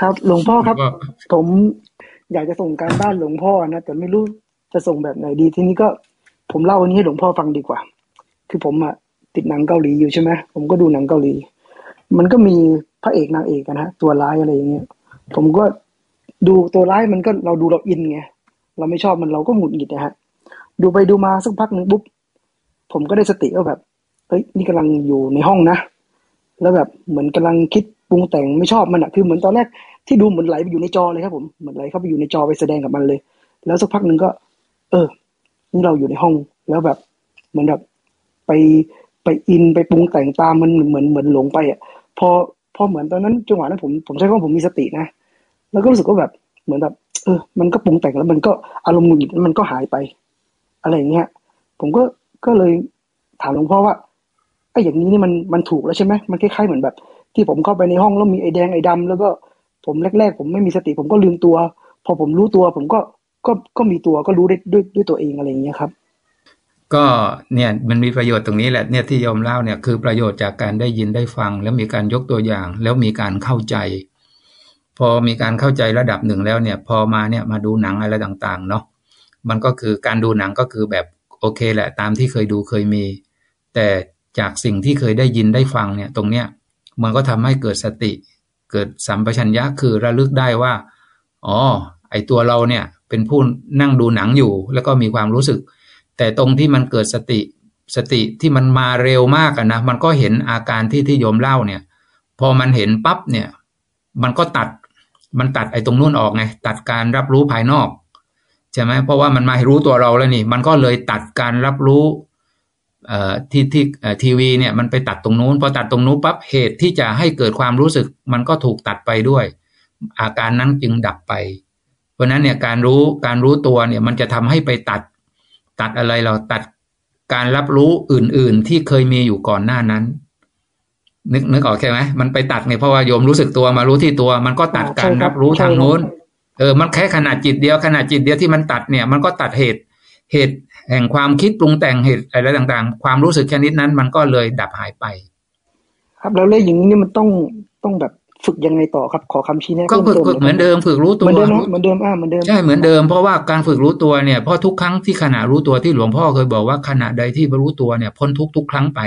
ครับ หลวงพ่อครับ ผมอยากจะส่งการบ้านหลวงพ่อนะแต่ไม่รู้จะส่งแบบไหนดี ทีนี้ก็ผมเล่าอันนี้ให้หลวงพ่อฟังดีกว่า คือผมอะติดหนังเกาหลีอยู่ใช่ไหมผมก็ดูหนังเกาหลี มันก็มีพระเอกนางเอกนะฮะตัวร้ายอะไรอย่างเงี้ยผมก็ดูตัวร้ายมันก็เราดูเราอินไงเราไม่ชอบมันเราก็หงุดหงิดนะฮะดูไปดูมาสักพักหนึ่งปุ๊บผมก็ได้สติว่าแบบเฮ้ยนี่กำลังอยู่ในห้องนะ แล้วแบบเหมือนกำลังคิด ปรุงแต่งไม่ชอบมันอะคือเหมือนตอนแรกที่ดูเหมือนไหลไปอยู่ในจอเลยครับผมเหมือนไหลเข้าไปอยู่ในจอไปแสดงกับมันเลย แล้วสักพักหนึ่งก็ เออนี่เราอยู่ในห้องแล้วแบบ เหมือนแบบไปไปอินไปปรุงแต่งตามมันเหมือนเหมือนหลงไปอะพอพอเหมือนตอนนั้นจังหวะนั้นผมผมใช้คำว่าผมมีสตินะ แล้วก็รู้สึกว่าแบบเหมือนแบบ เออ มันก็ปรุงแต่งแล้วมันก็อารมณ์หงุดหงิดมันก็หายไป อะไรอย่างเงี้ย ผมก็ก็เลยถามหลวงพ่อว่าไอ้อย่างนี้นี่มันมันถูกแล้วใช่ไหมมันคล้ายๆเหมือนแบบ ที่ผมเข้าไปในห้องแล้วมีไอ้แดงไอ้ดำแล้วก็ผมแรก ๆ ผมไม่มีสติ ผมก็ลืมตัว พอผมรู้ตัว ผมก็ก็ก็มีตัวก็รู้ได้ด้วยด้วยตัวเองอะไรอย่างเงี้ยครับ ก็เนี่ยมันมีประโยชน์ตรงนี้แหละเนี่ยที่ยอมเล่าเนี่ยคือประโยชน์จากการได้ยินได้ฟัง แล้วมีการยกตัวอย่าง แล้วมีการเข้าใจ พอมีการเข้าใจระดับหนึ่งแล้วเนี่ย พอมาเนี่ยมาดูหนังอะไรต่างๆ เนาะมันก็คือการดูหนังก็คือแบบโอเคแหละ ตามที่เคยดูเคยมี แต่จากสิ่งที่เคยได้ยินได้ฟังเนี่ย ตรงเนี้ย มันก็ทำให้เกิดสติ เกิดสัมปชัญญะคือระลึกได้ว่า อ๋อ ไอตัวเราเนี่ยเป็นผู้นั่งดูหนังอยู่ แล้วก็มีความรู้สึก แต่ตรงที่มันเกิดสติสติที่มันมาเร็วมากนะ มันก็เห็นอาการที่ที่โยมเล่าเนี่ย พอมันเห็นปั๊บเนี่ย มันก็ตัด มันตัดไอ้ตรงนู้นออกไง ตัดการรับรู้ภายนอก ใช่ไหมเพราะว่ามันมารู้ตัวเราแล้วนี่ มันก็เลยตัดการรับรู้ ที่ที่ทีวีเนี่ยมันไปตัดตรงนู้นพอตัดตรงนู้นปั๊บเหตุที่จะให้เกิดความรู้สึก มันก็ถูกตัดไปด้วย อาการนั้นจึงดับไป เพราะนั้นเนี่ยการรู้การรู้ตัวเนี่ยมันจะทำให้ไปตัด ตัดอะไรเราตัดการรับรู้อื่นๆ ที่เคยมีอยู่ก่อนหน้านั้น นึกนึกออกใช่ไหมมันไปตัดเนี่ยเพราะว่าโยมรู้สึกตัวมารู้ที่ตัว มันก็ตัดการรับรู้ทางโน้นเออมันแค่ขนาดจิตเดียวขนาดจิตเดียวที่มันตัดเนี่ย มันก็ตัดเหตุเหตุ แห่งความคิดปรุงแต่งเหตุอะไรต่าง ๆ ความรู้สึกชนิดนั้น มันก็เลยดับหายไป ครับแล้วเรื่องอย่างนี้มันต้องต้องแบบฝึกยังไงต่อครับขอคำชี้แนะก็ฝึกฝึกเหมือนเดิมฝึกรู้ตัวเหมือนเดิมเหมือนเดิมอ่าเหมือนเดิมใช่เหมือนเดิมเพราะว่าการฝึกรู้ตัวเนี่ยเพราะทุกครั้งที่ขณะรู้ตัวที่หลวงพ่อเคยบอกว่าขณะใดที่รู้ตัวเนี่ยพ้นทุกทุกครั้งไป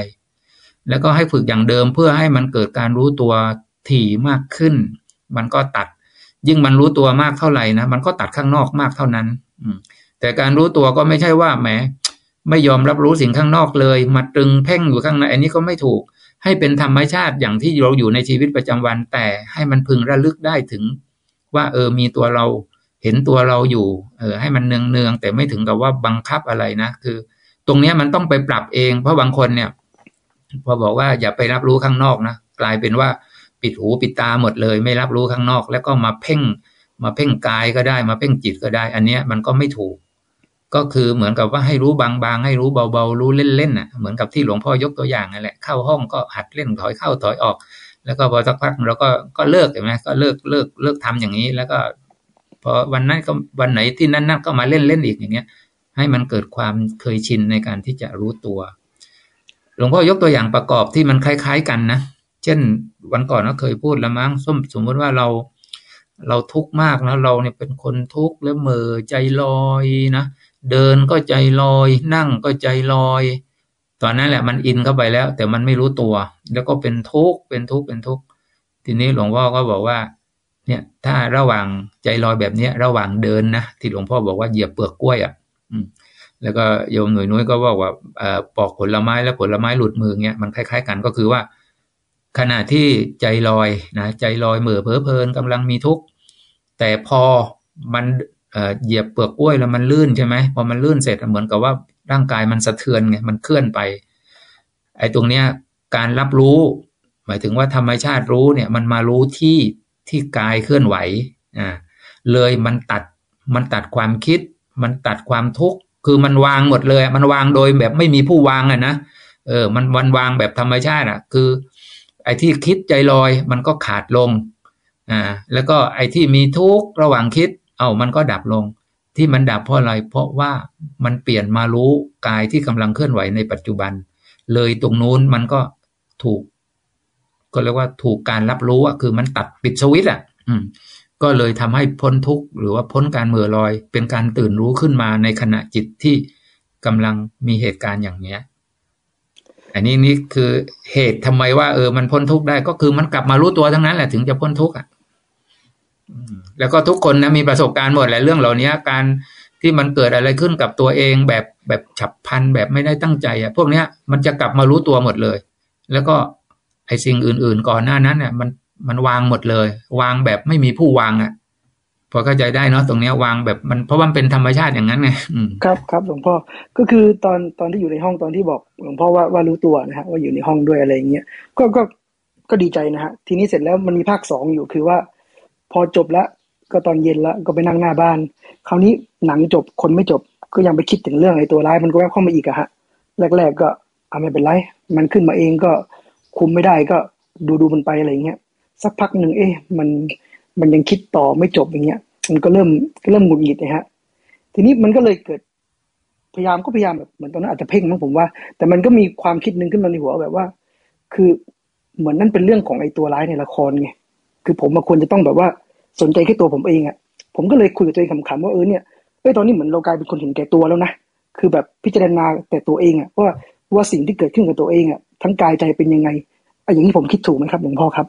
แล้วก็ให้ฝึกอย่างเดิมเพื่อให้มันเกิดการรู้ตัวถี่มากขึ้น มันก็ตัด ยิ่งมันรู้ตัวมากเท่าไหร่นะมันก็ตัดข้างนอกมากเท่านั้น อื แต่การรู้ตัวก็ไม่ใช่ว่าแหมไม่ยอมรับรู้สิ่งข้างนอกเลยมาตรึงเพ่งอยู่ข้างในอันนี้ก็ไม่ถูก ให้เป็นธรรมชาติอย่างที่เราอยู่ในชีวิตประจำวัน แต่ให้มันพึงระลึกได้ถึง ว่า เออมีตัวเราเห็นตัวเราอยู่ เออ ให้มันเนืองเนืองแต่ไม่ถึงกับว่าบังคับอะไรนะคือ ตรงนี้มันต้องไปปรับเอง เพราะบางคนเนี่ย พอบอกว่าอย่าไปรับรู้ข้างนอกนะกลายเป็นว่าปิดหูปิดตาหมดเลย ไม่รับรู้ข้างนอก แล้วก็มาเพ่ง มาเพ่งกายก็ได้มาเพ่งจิตก็ได้ อันเนี้ยมันก็ไม่ถูก ก็คือเหมือนกับว่าให้รู้บางๆ ให้รู้เบาๆ รู้เล่นๆน่ะเหมือนกับที่หลวงพ่อยกตัวอย่างนั่นแหละเข้าห้องก็หัดเล่นถอยเข้าถอยออก แล้วก็พอสักพักเราก็ก็เลิกเห็นไหมก็เลิกเลิกเลิกทำอย่างนี้ แล้วก็พอวันนั้นก็วันไหนที่นั่นนั่นก็มาเล่นเล่นอีกอย่างเงี้ย ให้มันเกิดความเคยชินในการที่จะรู้ตัว หลวงพ่อยกตัวอย่างประกอบที่มันคล้าย ๆ กันนะเช่นวันก่อนก็เคยพูดล้วมั้งสมสมมติว่าเราเราทุกข์มากนะเราเนี่ยเป็นคนทุกข์แล้วเมื่อใจลอยนะ เดินก็ใจลอย นั่งก็ใจลอย ตอนนั้นแหละมันอินเข้าไปแล้ว แต่มันไม่รู้ตัว แล้วก็เป็นทุกข์เป็นทุกข์เป็นทุกข์ทีนี้หลวงพ่อก็บอกว่าเนี่ยถ้าระหว่างใจลอยแบบเนี้ย ระหว่างเดินนะที่หลวงพ่อบอกว่าเหยียบเปลือกกล้วยอะแล้วก็โยมหนุ่ยนุ้ยก็บอกว่าปอกผลไม้แล้วผลไม้หลุดมือเงี้ยมันคล้าย ๆ กันก็คือว่า ขณะที่ใจลอยนะใจลอยเหม่อเพ้อเพลินกำลังมีทุกข์แต่พอมัน เหยียบเปลือกกล้วยแล้วมันลื่นใช่ไหมพอมันลื่นเสร็จเหมือนกับว่าร่างกายมันสะเทือนไงมันเคลื่อนไป ไอ้ตรงเนี้ยการรับรู้ หมายถึงว่าธรรมชาติรู้เนี่ยมันมารู้ที่ที่กายเคลื่อนไหวอ่าเลยมันตัดมันตัดความคิด มันตัดความทุกข์คือมันวางหมดเลย มันวางโดยแบบไม่มีผู้วางอะนะเออมันวันวางแบบธรรมชาติอะ คือ ไอ้ที่คิดใจลอยมันก็ขาดลงอ่าแล้วก็ไอ้ที่มีทุกข์ระหว่างคิด เอามันก็ดับลง ที่มันดับเพราะอะไร เพราะว่ามันเปลี่ยนมารู้กายที่กำลังเคลื่อนไหวในปัจจุบัน เลยตรงนู้นมันก็ถูก ก็เรียกว่าถูกการรับรู้อะคือมันตัดปิดสวิตอะอืมก็เลยทำให้พ้นทุกข์หรือว่าพ้นการเมื่อลอย เป็นการตื่นรู้ขึ้นมาในขณะจิตที่กำลังมีเหตุการณ์อย่างเนี้ย อันนี้นี่คือเหตุทำไมว่าเออมันพ้นทุกข์ได้ก็คือมันกลับมารู้ตัวทั้งนั้นแหละถึงจะพ้นทุกข์อะ แล้วก็ทุกคนนะมีประสบการณ์หมดแหละเรื่องเหล่านี้การที่มันเกิดอะไรขึ้นกับตัวเองแบบแบบฉับพลันแบบไม่ได้ตั้งใจอะพวกเนี้ยมันจะกลับมารู้ตัวหมดเลย แล้วก็ไอ้สิ่งอื่น ๆ ก่อนหน้านั้นเนี่ยมันมันวางหมดเลย วางแบบไม่มีผู้วางอะพอเข้าใจได้เนาะตรงเนี้ยวางแบบมันเพราะว่ามันเป็นธรรมชาติอย่างนั้นไงครับครับหลวงพ่อก็คือตอนตอนที่อยู่ในห้องตอนที่บอกหลวงพ่อว่าว่ารู้ตัวนะฮะว่าอยู่ในห้องด้วยอะไรอย่างเงี้ยก็ก็ก็ดีใจนะฮะทีนี้เสร็จแล้วมันมีภาคสองอยู่คือว่า พอจบแล้ว ก็ตอนเย็นแล้วก็ไปนั่งหน้าบ้าน คราวนี้หนังจบคนไม่จบก็ยังไปคิดถึงเรื่องไอ้ตัวร้ายมันก็แวบเข้ามาอีกอะฮะแรก ๆ ก็อาไม่เป็นไร มันขึ้นมาเองก็คุมไม่ได้ก็ดูดูมันไปอะไรเงี้ยสักพักหนึ่งเอ๊ะมันมันยังคิดต่อไม่จบอย่างเงี้ย มันก็เริ่มเริ่มหงุดหงิดนะฮะ ทีนี้มันก็เลยเกิด พยายามก็พยายามแบบเหมือนตอนนั้นอาจจะเพ่งมั้งผมว่า แต่มันก็มีความคิดหนึ่งขึ้นมาในหัวแบบว่า คือเหมือนนั่นเป็นเรื่องของไอ้ตัวร้ายในละครไงคือผมมาควรจะต้องแบบว่า สนใจแค่ตัวผมเองอะ่ะ ผมก็เลยคุยกับตัวเองขำๆว่าเออเนี่ยเอ้ยตอนนี้เหมือนเรากลายเป็นคนเห็นแก่ตัวแล้วนะคือแบบพิจารณาแต่ตัวเองอะ่ะว่าว่าสิ่งที่เกิดขึ้นกับตัวเองอะ่ะทั้งกายใจเป็นยังไงออย่างนี้ผมคิดถูกไหมครับหลวงพ่อครับ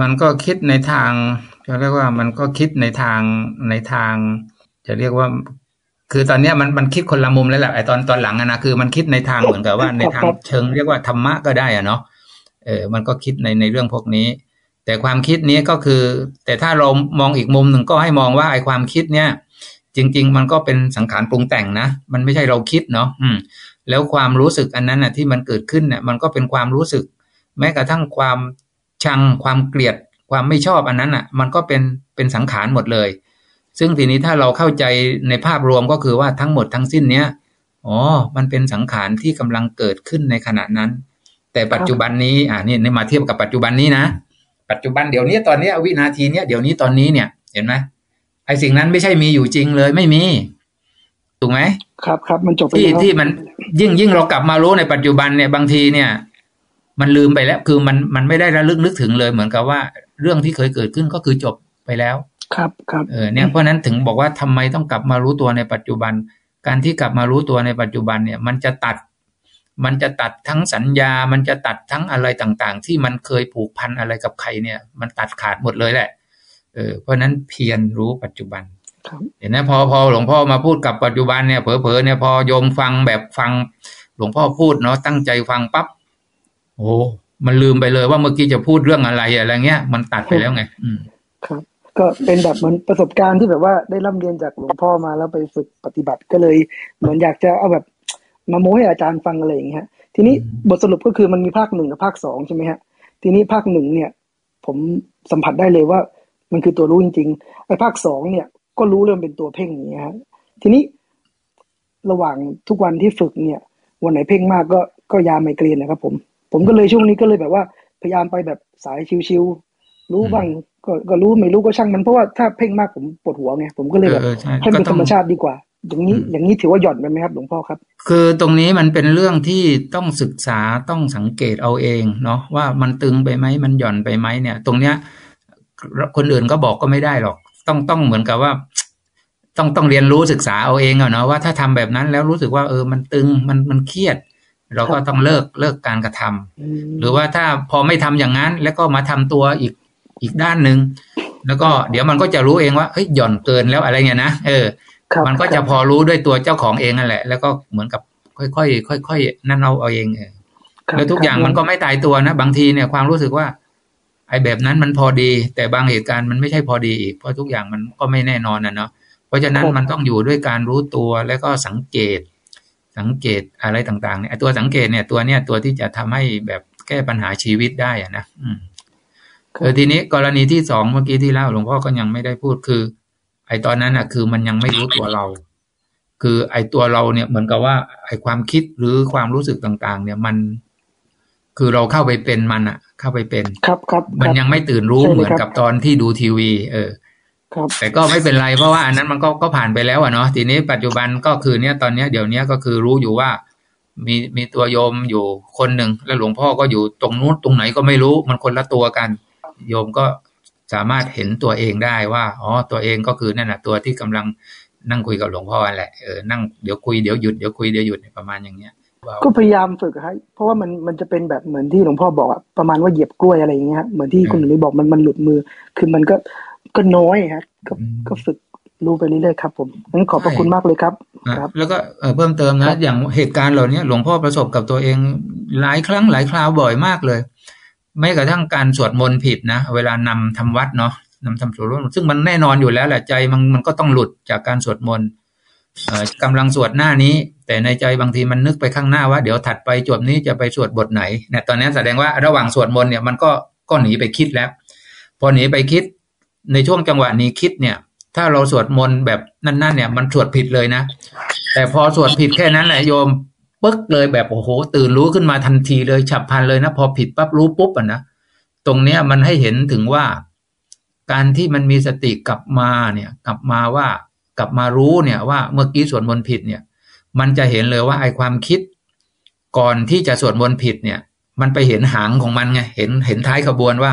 มันก็คิดในทางจะเรียกว่ามันก็คิดในทางในทาง จะเรียกว่า คือตอนนี้มันมันคิดคนละมุมแล้วแหละไอ้ตอนตอนหลังอะนะคือมันคิดในทางเหมือนกับว่าในทางเชิงเรียกว่าธรรมะก็ได้อะเนาะเออมันก็คิดในในเรื่องพวกนี้ แต่ความคิดนี้ก็คือ แต่ถ้าเรามองอีกมุมหนึ่งก็ให้มองว่าไอ้ความคิดเนี่ย จริง ๆ มันก็เป็นสังขารปรุงแต่งนะ มันไม่ใช่เราคิดเนาะอืม แล้วความรู้สึกอันนั้นน่ะที่มันเกิดขึ้นเนี่ยมันก็เป็นความรู้สึก แม้กระทั่งความชังความเกลียดความไม่ชอบอันนั้นอะ มันก็เป็นเป็นสังขารหมดเลย ซึ่งทีนี้ถ้าเราเข้าใจในภาพรวมก็คือว่าทั้งหมดทั้งสิ้นเนี้ยอ๋อ มันเป็นสังขารที่กำลังเกิดขึ้นในขณะนั้น แต่ปัจจุบันนี้ อ่านี่มาเทียบกับปัจจุบันนี้นะ ปัจจุบันเดี๋ยวนี้ตอนนี้วินาทีเนี้ยเดี๋ยวนี้ตอนนี้เนี่ย เห็นไหมไอ้สิ่งนั้นไม่ใช่มีอยู่จริงเลยไม่มี ถูกไหมครับครับมันจบไปที่ที่มันยิ่งยิ่งเรากลับมารู้ในปัจจุบันเนี่ยบางทีเนี่ย มันลืมไปแล้วคือมันมันไม่ได้ระลึกนึกถึงเลย เหมือนกับว่าเรื่องที่เคยเกิดขึ้นก็คือจบไปแล้ว ครับครับเออเนี่ยเพราะนั้นถึงบอกว่าทำไมต้องกลับมารู้ตัวในปัจจุบัน การที่กลับมารู้ตัวในปัจจุบันเนี่ย มันจะตัด มันจะตัดทั้งสัญญา มันจะตัดทั้งอะไรต่างๆ ที่มันเคยผูกพันอะไรกับใครเนี่ย มันตัดขาดหมดเลยแหละ เออ เพราะนั้นเพียรรู้ปัจจุบันเห็นไหมพอพอหลวงพ่อมาพูดกับปัจจุบันเนี่ยเผลอๆเนี่ยพอโยมฟังแบบฟัง หลวงพ่อพูดเนาะตั้งใจฟังปั๊บโอ้มันลืมไปเลยว่าเมื่อกี้จะพูดเรื่องอะไรอะไรเงี้ย มันตัดไปแล้วไง อืมครับ ก็เป็นแบบเหมือนประสบการณ์ที่แบบว่าได้ร่ำเรียนจากหลวงพ่อมาแล้วไปฝึกปฏิบัติก็เลย เหมือนอยากจะเอาแบบ มาโม้ให้อาจารย์ฟังอะไรอย่างเงี้ยทีนี้บทสรุปก็คือมันมีภาคหนึ่งกับภาคสองใช่ไหมฮะทีนี้ภาคหนึ่งเนี่ย ผมสัมผัสได้เลยว่ามันคือตัวรู้จริงๆไอ้ภาคสองเนี่ย ก็รู้เริ่มเป็นตัวเพ่งอย่างเงี้ยฮะทีนี้ระหว่างทุกวันที่ฝึกเนี่ย วันไหนเพ่งมากก็ก็ยาไมเกรนนะครับผมผมก็เลยช่วงนี้ก็เลยแบบว่าพยายามไปแบบสายชิวๆรู้บ้างก็ก็รู้ไม่รู้ก็ช่างมันเพราะว่าถ้าเพ่งมากผมปวดหัวไงผมก็เลยแบบให้เป็นธรรมชาติดีกว่า อย่างนี้อย่างนี้ถือว่าหย่อนไปไหมครับหลวงพ่อครับ คือตรงนี้มันเป็นเรื่องที่ต้องศึกษาต้องสังเกตเอาเองเนาะว่ามันตึงไปไหมมันหย่อนไปไหมเนี่ย ตรงเนี้ย คนอื่นก็บอกก็ไม่ได้หรอก ต้องต้องเหมือนกับว่า ต้องต้องเรียนรู้ศึกษาเอาเองอะเนาะว่าถ้าทำแบบนั้นแล้วรู้สึกว่าเออมันตึงมันมันเครียด เราก็ต้องเลิกเลิกการกระทำหรือว่าถ้าพอไม่ทำอย่างนั้น แล้วก็มาทำตัวอีกอีกด้านหนึ่งแล้วก็เดี๋ยวมันก็จะรู้เองว่าเฮ้ยหย่อนเกินแล้วอะไรเงี้ยนะเออ มันก็จะพอรู้ด้วยตัวเจ้าของเองนั่นแหละ แล้วก็เหมือนกับค่อยๆค่อยๆนั่นเอาเอาเองเออแล้วทุกอย่างมันก็ไม่ตายตัวนะ บางทีเนี่ยความรู้สึกว่า ไอ้แบบนั้นมันพอดี แต่บางเหตุการณ์มันไม่ใช่พอดีอีกเพราะทุกอย่างมันก็ไม่แน่นอนนะเนาะเพราะฉะนั้นมันต้องอยู่ด้วยการรู้ตัวแล้วก็สังเกต สังเกตอะไรต่างๆเนี่ยตัวสังเกตเนี่ยตัวเนี้ยตัวที่จะทำให้แบบแก้ปัญหาชีวิตได้อะนะอืมเออทีนี้กรณีที่สองเมื่อกี้ที่เล่าหลวงพ่อก็ยังไม่ได้พูดคือ ไอตอนนั้นอะ คือมันยังไม่รู้ตัวเรา คือไอตัวเราเนี่ยเหมือนกับว่า ไอความคิดหรือความรู้สึกต่างๆ เนี่ยมัน คือเราเข้าไปเป็นมันอะ เข้าไปเป็นครับครับมันยังไม่ตื่นรู้เหมือนกับตอนที่ดูทีวี เออครับแต่ก็ไม่เป็นไรเพราะว่าอันนั้นมันก็ก็ผ่านไปแล้วอะเนาะทีนี้ปัจจุบันก็คือเนี้ยตอนเนี้ยเดี๋ยวนี้ก็คือรู้อยู่ว่า มีมีตัวโยมอยู่คนหนึ่งแล้วหลวงพ่อก็อยู่ตรงนู้นตรงไหนก็ไม่รู้มันคนละตัวกัน โยมก็ สามารถเห็นตัวเองได้ว่าอ๋อตัวเองก็คือนั่นแหะตัวที่กำลังนั่งคุยกับหลวงพ่อแหละเออนั่งเดี๋ยวคุยเดี๋ยวหยุดเดี๋ยวคุยเดี๋ยวหยุดประมาณอย่างเนี้ยก็พยายามฝึกครับเพราะว่ามันมันจะเป็นแบบเหมือนที่หลวงพ่อบอกอะประมาณว่าเหยียบกล้วยอะไรอย่างเงี้ยเหมือนที่คุณหนุ่ยบอกมันมันหลุดมือ คือมันก็ก็น้อยครับก็ก็ฝึกรู้ไปเรื่อยๆครับผมงั้นขอบพระคุณมากเลยครับครับ แล้วก็เพิ่มเติมนะ อย่างเหตุการณ์เหล่านี้หลวงพ่อประสบกับตัวเองหลายครั้งหลายคราวบ่อยมากเลย ไม่กระทั่งการสวดมนต์ผิดนะเวลานำทำวัดเนาะนำทำสวดมนต์ซึ่งมันแน่นอนอยู่แล้วแหละใจมันมันก็ต้องหลุดจากการสวดมนต์กำลังสวดหน้านี้ แต่ในใจบางทีมันนึกไปข้างหน้าว่าเดี๋ยวถัดไปจบนี้จะไปสวดบทไหนเนี่ยตอนนี้แสดงว่าระหว่างสวดมนต์เนี่ยมันก็ก็หนีไปคิดแล้ว พอหนีไปคิดในช่วงจังหวะนี้คิดเนี่ย ถ้าเราสวดมนต์แบบนั่นๆเนี่ยมันสวดผิดเลยนะ แต่พอสวดผิดแค่นั้นแหละโยม ปึ๊กเลยแบบโอ้โห ตื่นรู้ขึ้นมาทันทีเลยฉับพลันเลยนะพอผิดปั๊บรู้ปุ๊บอะนะตรงเนี้ยมันให้เห็นถึงว่า การที่มันมีสติกลับมาเนี่ย กลับมาว่ากลับมารู้เนี่ยว่าเมื่อกี้สวดมนต์ผิดเนี่ย มันจะเห็นเลยว่าไอความคิด ก่อนที่จะสวดมนต์ผิดเนี่ย มันไปเห็นหางของมันไงเห็นเห็นท้ายขบวนว่า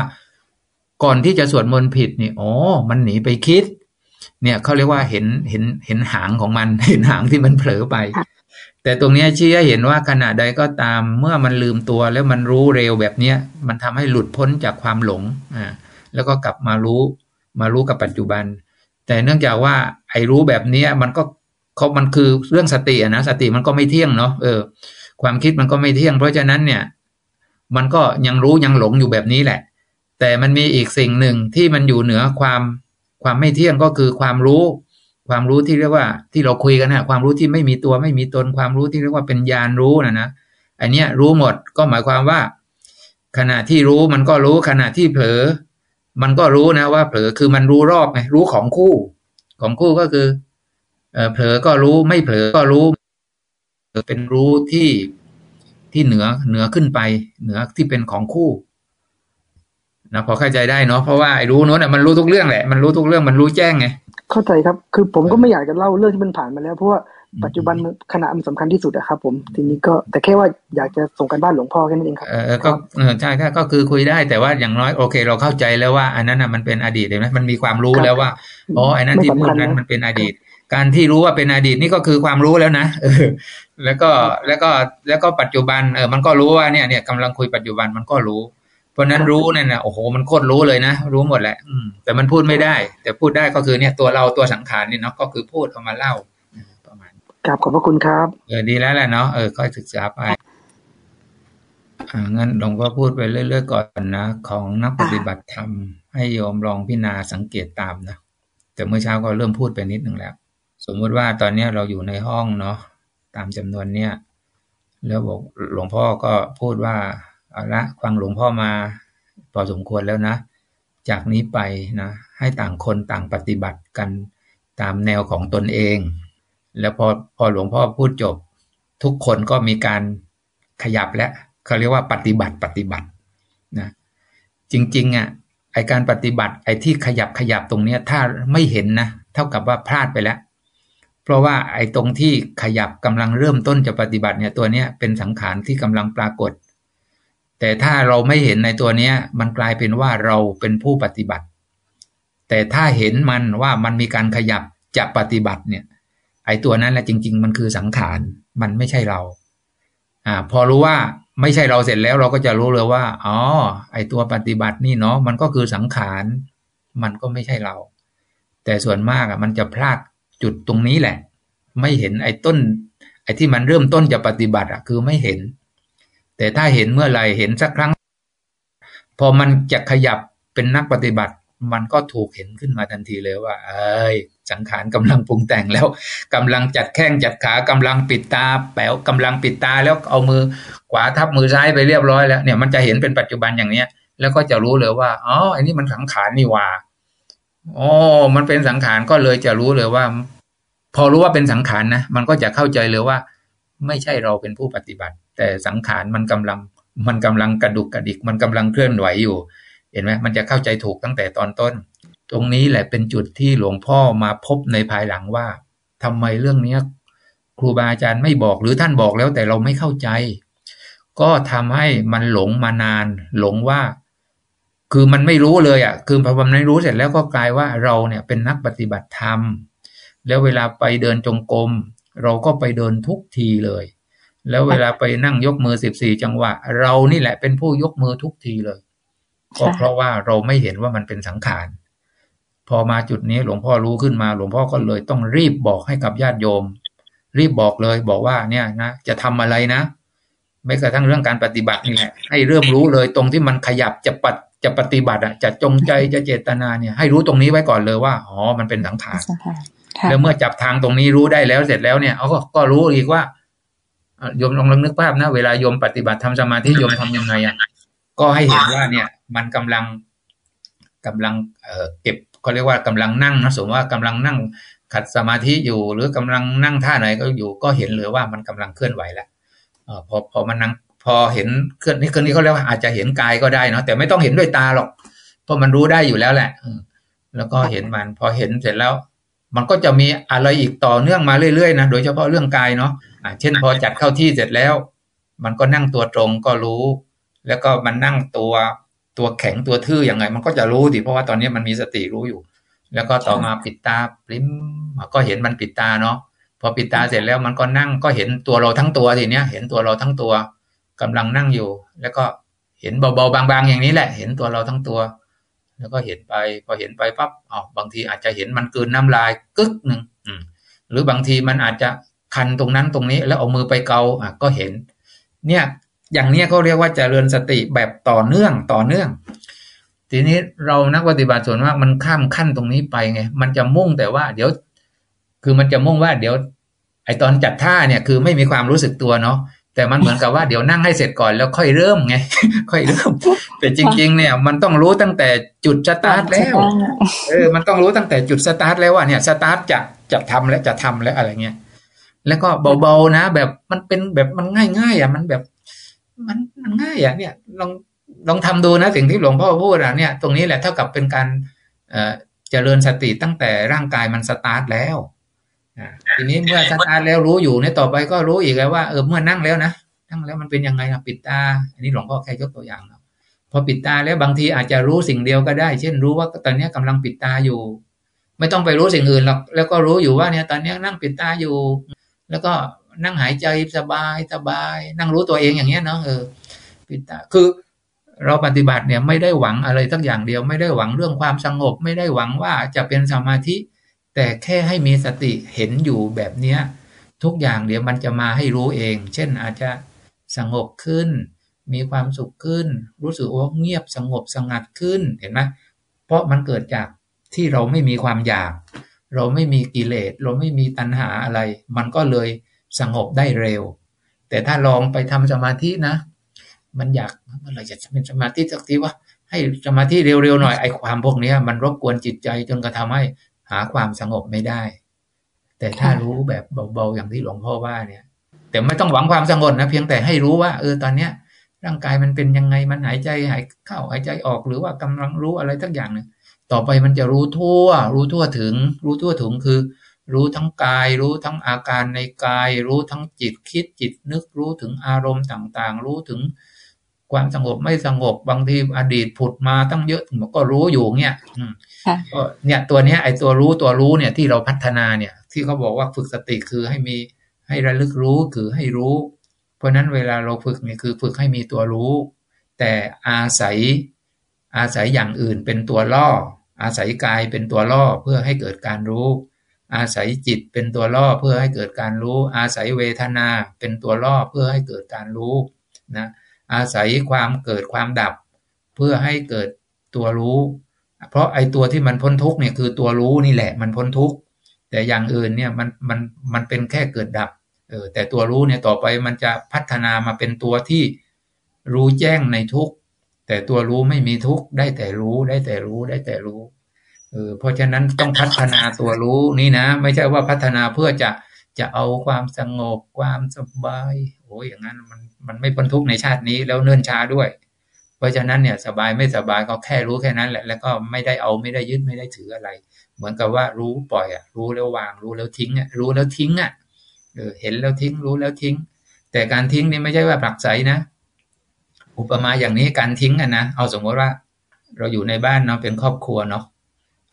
ก่อนที่จะสวดมนต์ผิดนี่อ๋อมันหนีไปคิด เนี่ยเขาเรียกว่าเห็นเห็นเห็นหางของมัน เห็นหางที่มันเผลอไป แต่ตรงนี้ชี้ให้เห็นว่าขณะใดก็ตามเมื่อมันลืมตัวแล้วมันรู้เร็วแบบเนี้ยมันทำให้หลุดพ้นจากความหลงอ่าแล้วก็กลับมารู้มารู้กับปัจจุบัน แต่เนื่องจากว่าไอ้รู้แบบเนี้ยมันก็เขามันคือเรื่องสติอะนะสติมันก็ไม่เที่ยงเนาะเออ ความคิดมันก็ไม่เที่ยง เพราะฉะนั้นเนี่ย มันก็ยังรู้ยังหลงอยู่แบบนี้แหละ แต่มันมีอีกสิ่งหนึ่งที่มันอยู่เหนือความความไม่เที่ยงก็คือความรู้ ความรู้ที่เรียกว่าที่เราคุยกันนะความรู้ที่ไม่มีตัวไม่มีตนความรู้ที่เรียกว่าเป็นญาณรู้นะนะอันเนี้ยรู้หมดก็หมายความว่า ขณะที่รู้มันก็รู้ขณะที่เผลอ มันก็รู้นะว่า เผลอคือมันรู้รอบไงรู้ของคู่ ของคู่ก็คือเออเผลอก็รู้ไม่เผลอก็รู้ เป็นรู้ที่ที่เหนือเหนือขึ้นไป เหนือที่เป็นของคู่นะพอเข้าใจได้เนาะเพราะว่าไอ้รู้โน้นมันรู้ทุกเรื่องแหละมันรู้ทุกเรื่องมันรู้แจ้งไง เข้าใจครับ คือผมก็ไม่อยากจะเล่าเรื่องที่มันผ่านมาแล้ว เพราะว่าปัจจุบันขณะมันสำคัญที่สุดอะครับผมทีนี้ก็แต่แค่ว่าอยากจะส่งกันบ้านหลวงพ่อแค่นั้นเองครับเออก็เออใช่ก็คือคุยได้แต่ว่าอย่างน้อยโอเค เราเข้าใจแล้วว่าอันนั้นมันเป็นอดีตเห็นไหมมันมีความรู้แล้วว่าอ๋ออันนั้นที่พูดนั้นมันเป็นอดีต การที่รู้ว่าเป็นอดีตนี่ก็คือความรู้แล้วนะเออแล้วก็แล้วก็แล้วก็ปัจจุบันเออมันก็รู้ว่าเนี่ยเนี่ยกำลังคุยปัจจุบันมันก็รู้ เพราะนั้นรู้นั่นนะโอ้โหมันโคตรรู้เลยนะ รู้หมดแหละอืมแต่มันพูดไม่ได้ แต่พูดได้ก็คือเนี่ยตัวเราตัวสังขารนี่เนาะก็คือพูดออกมาเล่าประมาณกราบขอบพระคุณครับเออดีแล้วแหละเนาะเออค่อยศึกษาไปอ่างั้นหลวงพ่อพูดไปเรื่อยๆก่อนนะของนักปฏิบัติธรรมให้โยมลองพิจารณาสังเกตตามนะแต่เมื่อเช้าก็เริ่มพูดไปนิดหนึ่งแล้ว สมมุติว่าตอนนี้เราอยู่ในห้องเนาะตามจำนวนเนี้ยแล้วบอกหลวงพ่อก็พูดว่า เอาละฟังหลวงพ่อมาพอสมควรแล้วนะ จากนี้ไปนะ ให้ต่างคนต่างปฏิบัติกันตามแนวของตนเอง แล้วพอพอหลวงพ่อพูดจบ ทุกคนก็มีการขยับและเขาเรียกว่าปฏิบัติปฏิบัตินะจริงๆอะไอการปฏิบัติไอที่ขยับขยับตรงเนี้ยถ้าไม่เห็นนะเท่ากับว่าพลาดไปแล้ว เพราะว่าไอตรงที่ขยับกำลังเริ่มต้นจะปฏิบัติเนี่ยตัวเนี้ยเป็นสังขารที่กำลังปรากฏ แต่ถ้าเราไม่เห็นในตัวเนี้ย มันกลายเป็นว่าเราเป็นผู้ปฏิบัติ แต่ถ้าเห็นมันว่ามันมีการขยับจะปฏิบัติเนี่ย ไอ้ตัวนั้นแหละจริง ๆ มันคือสังขารมันไม่ใช่เรา อ่า พอรู้ว่าไม่ใช่เราเสร็จแล้วเราก็จะรู้เลยว่า อ๋อ ไอ้ตัวปฏิบัตินี่เนาะมันก็คือสังขาร มันก็ไม่ใช่เรา แต่ส่วนมากอะมันจะพลาดจุดตรงนี้แหละ ไม่เห็นไอ้ต้น ไอ้ที่มันเริ่มต้นจะปฏิบัติอะคือไม่เห็น แต่ถ้าเห็นเมื่อไหร่เห็นสักครั้ง พอมันจะขยับเป็นนักปฏิบัติ มันก็ถูกเห็นขึ้นมาทันทีเลยว่า เอ้ย สังขารกำลังปรุงแต่งแล้วกำลังจัดแข้งจัดขากำลังปิดตา แป๋วกำลังปิดตาแล้วเอามือขวาทับมือซ้ายไปเรียบร้อยแล้วเนี่ยมันจะเห็นเป็นปัจจุบันอย่างเนี้ย แล้วก็จะรู้เลยว่าอ๋ออันนี้มันสังขารนี่ว่าอ๋อมันเป็นสังขารก็เลยจะรู้เลยว่า พอรู้ว่าเป็นสังขารนะมันก็จะเข้าใจเลยว่า ไม่ใช่เราเป็นผู้ปฏิบัติ แต่สังขารมันกำลังมันกำลังกระดุกกระดิก มันกำลังเคลื่อนไหวอยู่ เห็นไหมมันจะเข้าใจถูกตั้งแต่ตอนต้น ตรงนี้แหละเป็นจุดที่หลวงพ่อมาพบในภายหลังว่าทำไมเรื่องเนี้ยครูบาอาจารย์ไม่บอกหรือท่านบอกแล้วแต่เราไม่เข้าใจ ก็ทำให้มันหลงมานาน หลงว่า คือมันไม่รู้เลยอะ คือพอมันไม่รู้เสร็จแล้วก็กลายว่าเราเนี่ยเป็นนักปฏิบัติธรรม แล้วเวลาไปเดินจงกรมเราก็ไปเดินทุกทีเลย แล้วเวลาไปนั่งยกมือสิบสี่จังหวะ เรานี่แหละเป็นผู้ยกมือทุกทีเลย ก็เพราะว่าเราไม่เห็นว่ามันเป็นสังขาร พอมาจุดนี้หลวงพ่อรู้ขึ้นมา หลวงพ่อก็เลยต้องรีบบอกให้กับญาติโยม รีบบอกเลยบอกว่าเนี่ยนะจะทำอะไรนะไม่กระทั่งเรื่องการปฏิบัตินี่แหละให้เริ่มรู้เลยตรงที่มันขยับจะปัดจะปฏิบัติอะจะจงใจจะเจตนาเนี่ย ให้รู้ตรงนี้ไว้ก่อนเลยว่าอ๋อมันเป็นสังขารแล้วเมื่อจับทางตรงนี้รู้ได้แล้วเสร็จแล้วเนี่ยเขาก็ก็รู้อีกว่า โยมลองนึกภาพนะ เวลาโยมปฏิบัติทำสมาธิโยมทํำยังไงอะก็ให้เห็นว่าเนี่ย มันกำลังกำลังเอ่อเก็บเขาเรียกว่ากำลังนั่งนะสมมติว่ากำลังนั่งขัดสมาธิอยู่ หรือกำลังนั่งท่าไหนก็อยู่ ก็เห็นเลยว่ามันกำลังเคลื่อนไหวแล้วอพอพอมันนั่งพอเห็นเคลื่อนนี่เคลื่อนนี้เขาเรียกว่าอาจจะเห็นกายก็ได้เนาะแต่ไม่ต้องเห็นด้วยตาหรอก เพราะมันรู้ได้อยู่แล้วแหละแล้วก็เห็นมันพอเห็นเสร็จแล้ว มันก็จะมีอะไรอีกต่อเนื่องมาเรื่อยๆนะโดยเฉพาะเรื่องกายเนาะะ เช่นพอจัดเข้าที่เสร็จแล้ว มันก็นั่งตัวตรงก็รู้ แล้วก็มันนั่งตัวตัวแข็งตัวทื่อยังไง มันก็จะรู้ดิเพราะว่าตอนนี้มันมีสติรู้อยู่ แล้วก็ต่อมาปิดตาปริ้มก็เห็นมันปิดตาเนาะพอปิดตาเสร็จแล้วมันก็นั่งก็เห็นตัวเราทั้งตัวทีเนี้ยเห็นตัวเราทั้งตัวกำลังนั่งอยู่ แล้วก็เห็นเบาๆบางๆอย่างนี้แหละ เห็นตัวเราทั้งตัว แล้วก็เห็นไป พอเห็นไปปั๊บอ๋อบางทีอาจจะเห็นมันเกินน้ำลายกึกหนึ่งหรือบางทีมันอาจจะ คันตรงนั้นตรงนี้แล้วเอามือไปเกาอะก็เห็น เนี่ยอย่างเนี้ยเขาเรียกว่าเจริญสติแบบต่อเนื่องต่อเนื่อง ทีนี้เรานักปฏิบัติส่วนมากมันข้ามขั้นตรงนี้ไปไงมันจะมุ่งแต่ว่า เดี๋ยว คือมันจะมุ่งว่าเดี๋ยว ไอตอนจัดท่าเนี่ยคือไม่มีความรู้สึกตัวเนาะแต่มันเหมือนกับว่าเดี๋ยวนั่งให้เสร็จก่อนแล้วค่อยเริ่มไง ค่อยเริ่ม แต่จริง ๆ เนี่ย มันต้องรู้ตั้งแต่จุดสตาร์ทแล้วเออมันต้องรู้ตั้งแต่จุดสตาร์ทแล้วว่าเนี่ยสตาร์ทจะจะทำและจะทำและอะไรเงี้ย แล้วก็เบาๆนะ แบบมันเป็นแบบมันง่ายๆอะ มันแบบมันมันง่ายอะเนี่ย ลองลองทำดูนะสิ่งที่หลวงพ่อพูดอะเนี่ย ตรงนี้แหละเท่ากับเป็นการเอ่อเจริญสติตั้งแต่ร่างกายมันสตาร์ทแล้วทีนี้เมื่อสตาร์ทแล้วรู้อยู่เนี่ยต่อไปก็รู้อีกแล้วว่าเออเมื่อนั่งแล้วนะนั่งแล้วมันเป็นยังไงนะปิดตา อันนี้หลวงพ่อแค่ยกตัวอย่างนะพอปิดตาแล้วบางทีอาจจะรู้สิ่งเดียวก็ได้ เช่นรู้ว่าตอนนี้กำลังปิดตาอยู่ ไม่ต้องไปรู้สิ่งอื่นหรอกแล้วก็รู้อยู่ว่าเนี่ย ตอนนี้นั่งปิดตาอยู่ แล้วก็นั่งหายใจสบายสบาย นั่งรู้ตัวเองอย่างเงี้ยเนาะเออปิดตาคือเราปฏิบัติเนี่ยไม่ได้หวังอะไรสักอย่างเดียว ไม่ได้หวังเรื่องความสงบ ไม่ได้หวังว่าจะเป็นสมาธิ แต่แค่ให้มีสติเห็นอยู่แบบเนี้ยทุกอย่างเดี๋ยวมันจะมาให้รู้เอง เช่นอาจจะสงบขึ้น มีความสุขขึ้น รู้สึกว่าเงียบสงบสงัดขึ้นเห็นไหมเพราะมันเกิดจากที่เราไม่มีความอยาก เราไม่มีกิเลสเราไม่มีตัณหาอะไร มันก็เลยสงบได้เร็ว แต่ถ้าลองไปทำสมาธินะ มันอยากเมื่อไรจะเป็นสมาธิสักทีว่าให้สมาธิเร็วๆหน่อยไอ้ความพวกนี้มันรบกวนจิตใจจนกระทำให้หาความสงบไม่ได้ แต่ถ้ารู้แบบเบาๆอย่างที่หลวงพ่อว่าเนี่ย แต่ไม่ต้องหวังความสงบนะเพียงแต่ให้รู้ว่า เออตอนเนี้ยร่างกายมันเป็นยังไงมันหายใจหายเข้าหายใจออกหรือว่ากำลังรู้อะไรทักอย่างหนึ่ง ต่อไปมันจะรู้ทั่ว รู้ทั่วถึง รู้ทั่วถึงคือ รู้ทั้งกาย รู้ทั้งอาการในกาย รู้ทั้งจิตคิดจิตนึก รู้ถึงอารมณ์ต่างๆ รู้ถึงความสงบไม่สงบบางทีอดีตผุดมาตั้งเยอะมันก็รู้อยู่เนี่ยก็เนี่ยตัวเนี้ยไอ้ตัวรู้ตัวรู้เนี่ยที่เราพัฒนาเนี่ย ที่เขาบอกว่าฝึกสติคือให้มีให้ระลึกรู้คือให้รู้ เพราะนั้นเวลาเราฝึกเนี่ยคือฝึกให้มีตัวรู้ แต่อาศัยอาศัยอย่างอื่นเป็นตัวล่อ อาศัยกายเป็นตัวล่อเพื่อให้เกิดการรู้ อาศัยจิตเป็นตัวล่อเพื่อให้เกิดการรู้ อาศัยเวทนาเป็นตัวล่อเพื่อให้เกิดการรู้นะอาศัยความเกิดความดับ เพื่อให้เกิดตัวรู้ เพราะไอ้ตัวที่มันพ้นทุกเนี่ยคือตัวรู้นี่แหละมันพ้นทุกแต่อย่างอื่นเนี่ยมันมันมันเป็นแค่เกิดดับเออแต่ตัวรู้เนี่ยต่อไปมันจะพัฒนามาเป็นตัวที่รู้แจ้งในทุก แต่ตัวรู้ไม่มีทุกข์ได้แต่รู้ได้แต่รู้ได้แต่รู้เออเพราะฉะนั้นต้องพัฒนาตัวรู้นี่นะ ไม่ใช่ว่าพัฒนาเพื่อจะจะเอาความสงบความสบายโอ้ยอย่างนั้นมันมันไม่พ้นทุกข์ในชาตินี้แล้วเนิ่นช้าด้วย เพราะฉะนั้นเนี่ยสบายไม่สบายก็แค่รู้แค่นั้นแหละ แล้วก็ไม่ได้เอาไม่ได้ยึดไม่ได้ถืออะไร เหมือนกับว่ารู้ปล่อยอะ รู้แล้ววาง รู้แล้วทิ้งอะรู้แล้วทิ้งอะเออเห็นแล้วทิ้ง รู้แล้วทิ้ง แต่การทิ้งนี่ไม่ใช่ว่าผลักไสนะ อุปมาอย่างนี้การทิ้งอะนะเอาสมมติว่า เราอยู่ในบ้านเนาะเป็นครอบครัวเนาะ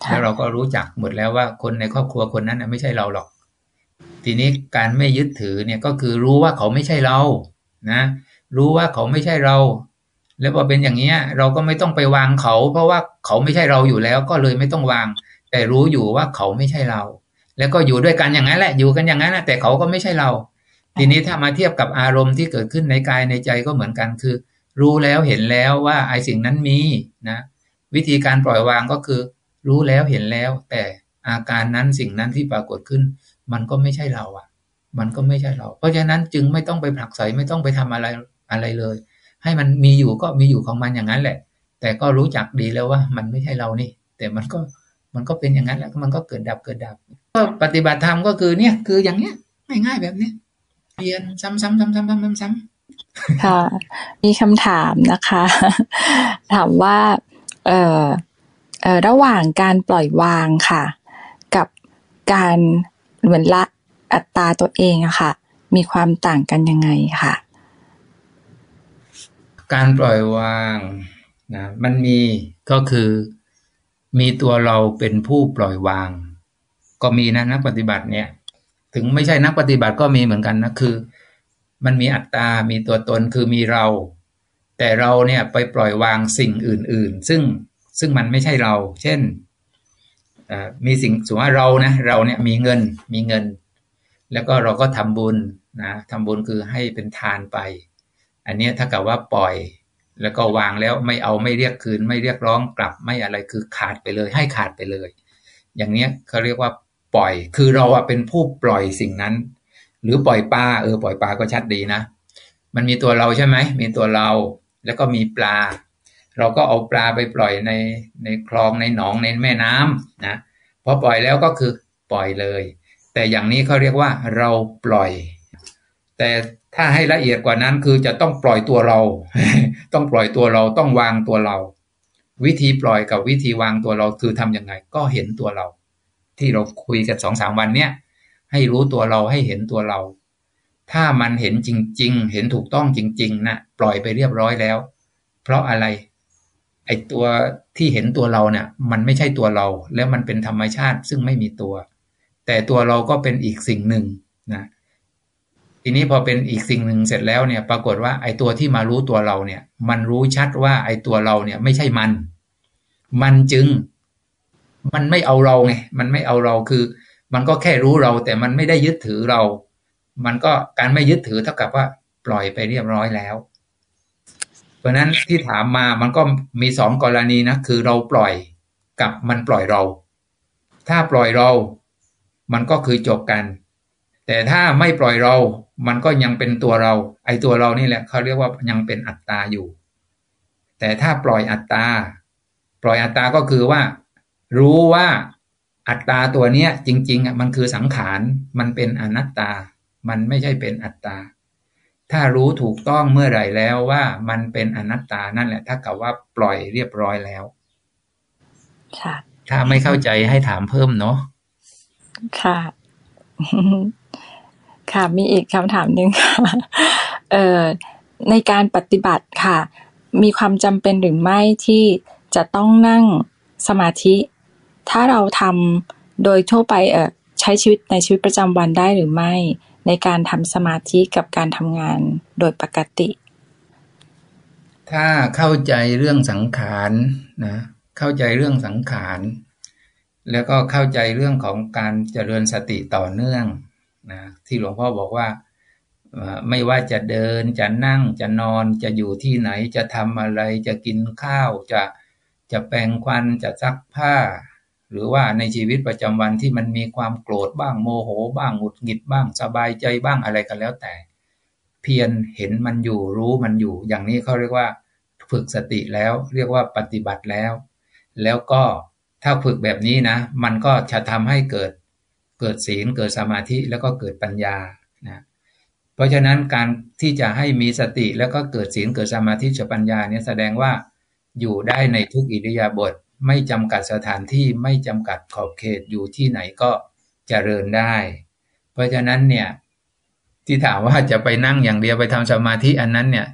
แล้วเราก็รู้จักหมดแล้วว่าคนในครอบครัวคนนั้นไม่ใช่เราหรอก ทีนี้การไม่ยึดถือเนี่ยก็คือรู้ว่าเขาไม่ใช่เรา นะ รู้ว่าเขาไม่ใช่เรา แล้วพอเป็นอย่างเนี้ย เราก็ไม่ต้องไปวางเขา เพราะว่าเขาไม่ใช่เราอยู่แล้ว ก็เลยไม่ต้องวาง แต่รู้อยู่ว่าเขาไม่ใช่เรา แล้วก็อยู่ด้วยกันอย่างนั้นแหละ อยู่กันอย่างนั้นนะแต่เขาก็ไม่ใช่เรา ทีนี้ถ้ามาเทียบกับอารมณ์ที่เกิดขึ้นในกายในใจก็เหมือนกันคือ รู้แล้วเห็นแล้วว่าไอ้สิ่งนั้นมีนะวิธีการปล่อยวางก็คือ รู้แล้วเห็นแล้ว แต่อาการนั้นสิ่งนั้นที่ปรากฏขึ้น มันก็ไม่ใช่เราอะ มันก็ไม่ใช่เรา เพราะฉะนั้นจึงไม่ต้องไปผลักไสไม่ต้องไปทำอะไรอะไรเลย ให้มันมีอยู่ก็มีอยู่ของมันอย่างนั้นแหละ แต่ก็รู้จักดีแล้วว่า มันไม่ใช่เรานี่ แต่มันก็มันก็เป็นอย่างนั้นแหละมันก็เกิดดับเกิดดับ ก็ปฏิบัติธรรมก็คือเนี่ยคืออย่างเนี้ยง่ายๆแบบนี้เรียนซ้ำๆซ้ำๆๆซ้ำๆ ค่ะ มีคำถามนะคะ ถามว่า เอ่อระหว่างการปล่อยวางค่ะ กับการเหมือนละอัตตาตัวเองอะค่ะ มีความต่างกันยังไงค่ะ การปล่อยวางนะมันมีก็คือมีตัวเราเป็นผู้ปล่อยวาง ก็มีนะนักปฏิบัติเนี่ย ถึงไม่ใช่นักปฏิบัติก็มีเหมือนกันนะคือ มันมีอัตตา มีตัวตนคือมีเรา แต่เราเนี่ยไปปล่อยวางสิ่งอื่น ๆ ซึ่งซึ่งมันไม่ใช่เรา เช่นมีสิ่งสมมติว่าเรานะเราเนี่ยมีเงินมีเงิน แล้วก็เราก็ทำบุญนะทำบุญคือให้เป็นทานไป อันนี้ถ้ากับว่าปล่อย แล้วก็วางแล้วไม่เอาไม่เรียกคืน ไม่เรียกร้องกลับไม่อะไรคือขาดไปเลย ให้ขาดไปเลย อย่างเนี้ยเขาเรียกว่าปล่อย คือเราอะเป็นผู้ปล่อยสิ่งนั้น หรือปล่อยปลาเออปล่อยปลาก็ชัดดีนะ มันมีตัวเราใช่ไหมมีตัวเราแล้วก็มีปลา เราก็เอาปลาไปปล่อยในในคลองในหนองในแม่น้ำนะพอปล่อยแล้วก็คือปล่อยเลย แต่อย่างนี้เขาเรียกว่าเราปล่อย แต่ถ้าให้ละเอียดกว่านั้นคือจะต้องปล่อยตัวเรา ต้องปล่อยตัวเราต้องวางตัวเรา วิธีปล่อยกับวิธีวางตัวเราคือทํำยังไง ก็เห็นตัวเรา ที่เราคุยกันสองสามวันเนี้ย ให้รู้ตัวเราให้เห็นตัวเรา ถ้ามันเห็นจริง ๆ เห็นถูกต้องจริง ๆนะปล่อยไปเรียบร้อยแล้ว เพราะอะไร ไอตัวที่เห็นตัวเราเนี่ย มันไม่ใช่ตัวเรา แล้วมันเป็นธรรมชาติซึ่งไม่มีตัว แต่ตัวเราก็เป็นอีกสิ่งหนึ่งนะทีนี้พอเป็นอีกสิ่งหนึ่งเสร็จแล้วเนี่ย ปรากฏว่าไอตัวที่มารู้ตัวเราเนี่ย มันรู้ชัดว่าไอตัวเราเนี่ยไม่ใช่มัน มันจึง มันไม่เอาเราไง มันไม่เอาเราคือ มันก็แค่รู้เราแต่มันไม่ได้ยึดถือเรา มันก็การไม่ยึดถือเท่ากับว่าปล่อยไปเรียบร้อยแล้ว เพราะนั้นที่ถามมามันก็มีสองกรณีนะคือเราปล่อยกับมันปล่อยเรา ถ้าปล่อยเรา มันก็คือจบกัน แต่ถ้าไม่ปล่อยเรา มันก็ยังเป็นตัวเรา ไอ้ตัวเรานี่แหละเขาเรียกว่ายังเป็นอัตตาอยู่ แต่ถ้าปล่อยอัตตา ปล่อยอัตตาก็คือว่า รู้ว่า อัตตาตัวเนี้ย จริง ๆอะมันคือสังขารมันเป็นอนัตตา มันไม่ใช่เป็นอัตตา ถ้ารู้ถูกต้องเมื่อไหร่แล้วว่ามันเป็นอนัตตานั่นแหละถ้ากับว่าปล่อยเรียบร้อยแล้วค่ะถ้าไม่เข้าใจให้ถามเพิ่มเนาะค่ะ ค่ะมีอีกคำถามหนึ่งค่ะเอ่อในการปฏิบัติค่ะ มีความจำเป็นหรือไม่ที่จะต้องนั่งสมาธิ ถ้าเราทำโดยทั่วไปเออใช้ชีวิตในชีวิตประจำวันได้หรือไม่ ในการทำสมาธิกับการทำงานโดยปกติ ถ้าเข้าใจเรื่องสังขารนะ เข้าใจเรื่องสังขารแล้วก็เข้าใจเรื่องของการเจริญสติต่อเนื่องนะที่หลวงพ่อบอกว่าไม่ว่าจะเดินจะนั่งจะนอนจะอยู่ที่ไหนจะทำอะไรจะกินข้าวจะจะแปรงควันจะซักผ้า หรือว่าในชีวิตประจำวันที่มันมีความโกรธบ้างโมโห บ้างหงุดหงิดบ้างสบายใจบ้างอะไรกันแล้วแต่ เพียรเห็นมันอยู่รู้มันอยู่ อย่างนี้เขาเรียกว่า ฝึกสติแล้ว เรียกว่าปฏิบัติแล้ว แล้วก็ถ้าฝึกแบบนี้นะ มันก็จะทำให้เกิดเกิดศีลเกิดสมาธิแล้วก็เกิดปัญญานะเพราะฉะนั้นการที่จะให้มีสติแล้วก็เกิดศีลเกิดสมาธิเกิดปัญญาเนี่ยแสดงว่าอยู่ได้ในทุกอิริยาบถ ไม่จำกัดสถานที่ไม่จำกัดขอบเขตอยู่ที่ไหนก็เจริญได้ เพราะฉะนั้นเนี่ยที่ถามว่าจะไปนั่งอย่างเดียวไปทำสมาธิอันนั้นเนี่ย